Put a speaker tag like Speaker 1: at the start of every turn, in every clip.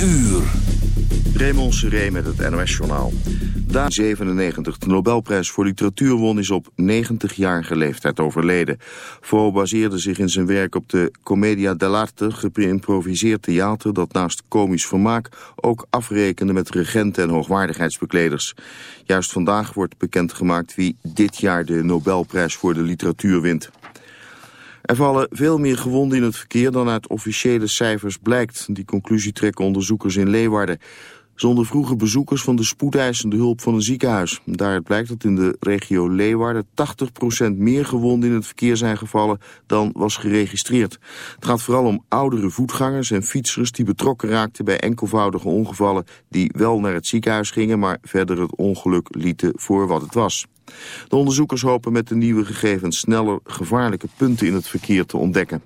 Speaker 1: uur.
Speaker 2: Raymond Seré met het NOS-journaal. Da 97 de Nobelprijs voor literatuur won is op 90-jarige leeftijd overleden. Fo baseerde zich in zijn werk op de Commedia dell'arte, geïmproviseerd theater dat naast komisch vermaak ook afrekende met regenten en hoogwaardigheidsbekleders. Juist vandaag wordt bekendgemaakt wie dit jaar de Nobelprijs voor de literatuur wint. Er vallen veel meer gewonden in het verkeer dan uit officiële cijfers blijkt. Die conclusie trekken onderzoekers in Leeuwarden. Zonder vroege bezoekers van de spoedeisende hulp van een ziekenhuis. Daaruit blijkt dat in de regio Leeuwarden 80% meer gewonden in het verkeer zijn gevallen dan was geregistreerd. Het gaat vooral om oudere voetgangers en fietsers die betrokken raakten bij enkelvoudige ongevallen die wel naar het ziekenhuis gingen, maar verder het ongeluk lieten voor wat het was. De onderzoekers hopen met de nieuwe gegevens sneller gevaarlijke punten in het verkeer te ontdekken.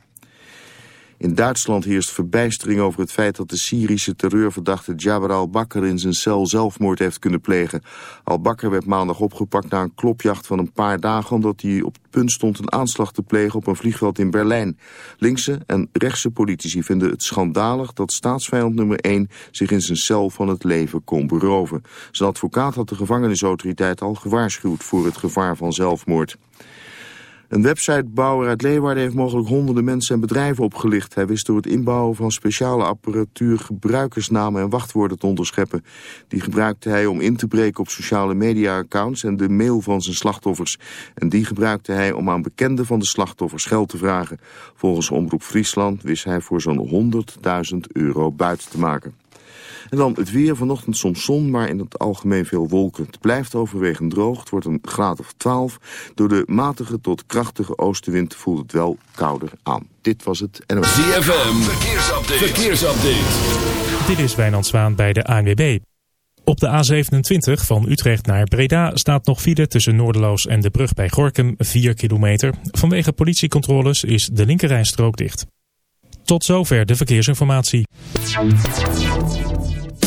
Speaker 2: In Duitsland heerst verbijstering over het feit dat de Syrische terreurverdachte Jabbar al-Bakr in zijn cel zelfmoord heeft kunnen plegen. Al-Bakr werd maandag opgepakt na een klopjacht van een paar dagen omdat hij op het punt stond een aanslag te plegen op een vliegveld in Berlijn. Linkse en rechtse politici vinden het schandalig dat staatsvijand nummer 1 zich in zijn cel van het leven kon beroven. Zijn advocaat had de gevangenisautoriteit al gewaarschuwd voor het gevaar van zelfmoord. Een websitebouwer uit Leeuwarden heeft mogelijk honderden mensen en bedrijven opgelicht. Hij wist door het inbouwen van speciale apparatuur gebruikersnamen en wachtwoorden te onderscheppen. Die gebruikte hij om in te breken op sociale media-accounts en de mail van zijn slachtoffers. En die gebruikte hij om aan bekenden van de slachtoffers geld te vragen. Volgens Omroep Friesland wist hij voor zo'n 100.000 euro buiten te maken. En dan het weer, vanochtend soms zon, maar in het algemeen veel wolken. Het blijft overwegend droog, het wordt een graad of 12. Door de matige tot krachtige oostenwind voelt het wel kouder aan. Dit was het NOS.
Speaker 1: ZFM, verkeersupdate. verkeersupdate.
Speaker 3: Dit is Wijnand Zwaan bij de ANWB. Op de A27 van Utrecht naar Breda staat nog file tussen Noorderloos en de brug bij Gorkum 4 kilometer. Vanwege politiecontroles is de linkerrijstrook dicht. Tot zover de verkeersinformatie.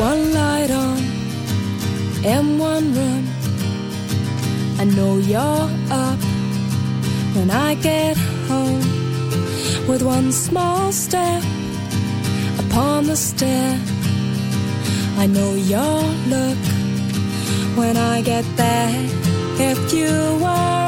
Speaker 4: one
Speaker 5: light on in one room. I know you're up when I get home. With one small step upon the stair, I know your look when I get there. If you are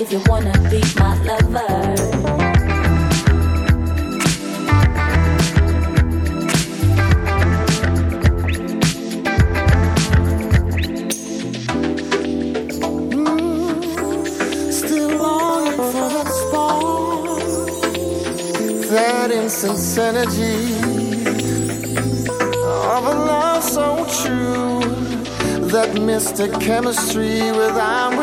Speaker 6: if you wanna
Speaker 4: be
Speaker 6: my lover.
Speaker 4: Mm, that incense energy of a love so true, that mystic chemistry with
Speaker 7: our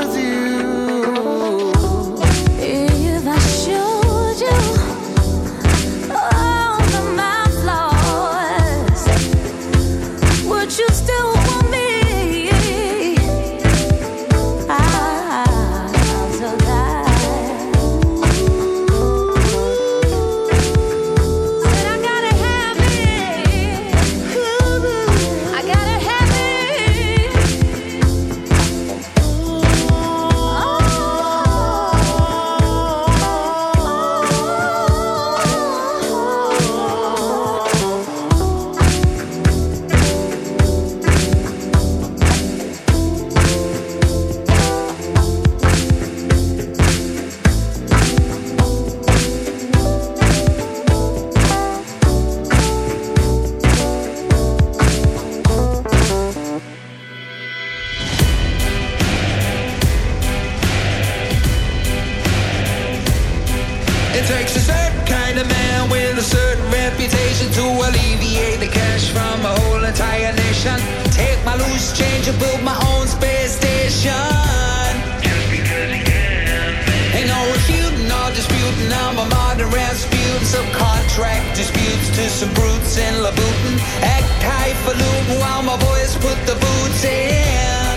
Speaker 7: to some brutes in Labutin. Act highfalutin while my boys put the boots in.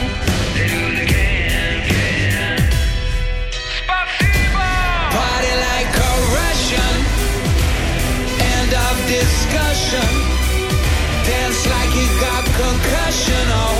Speaker 7: Party like a Russian. End of discussion. Dance like you got concussion. Oh,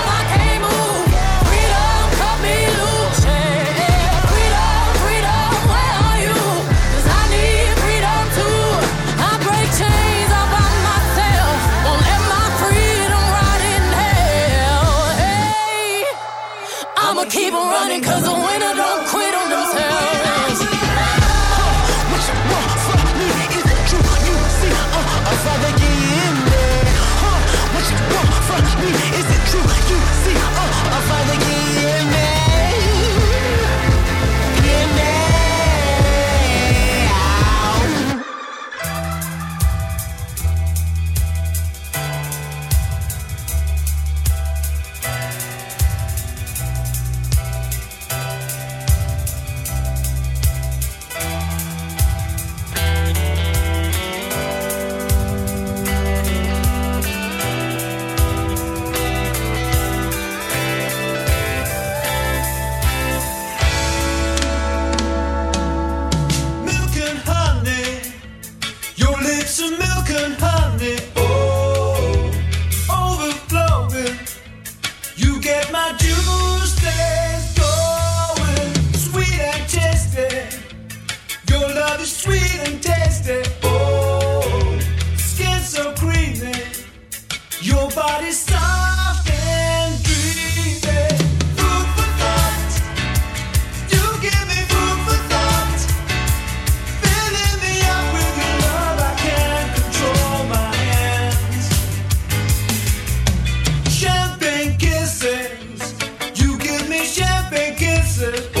Speaker 8: running 'cause the
Speaker 9: pizza.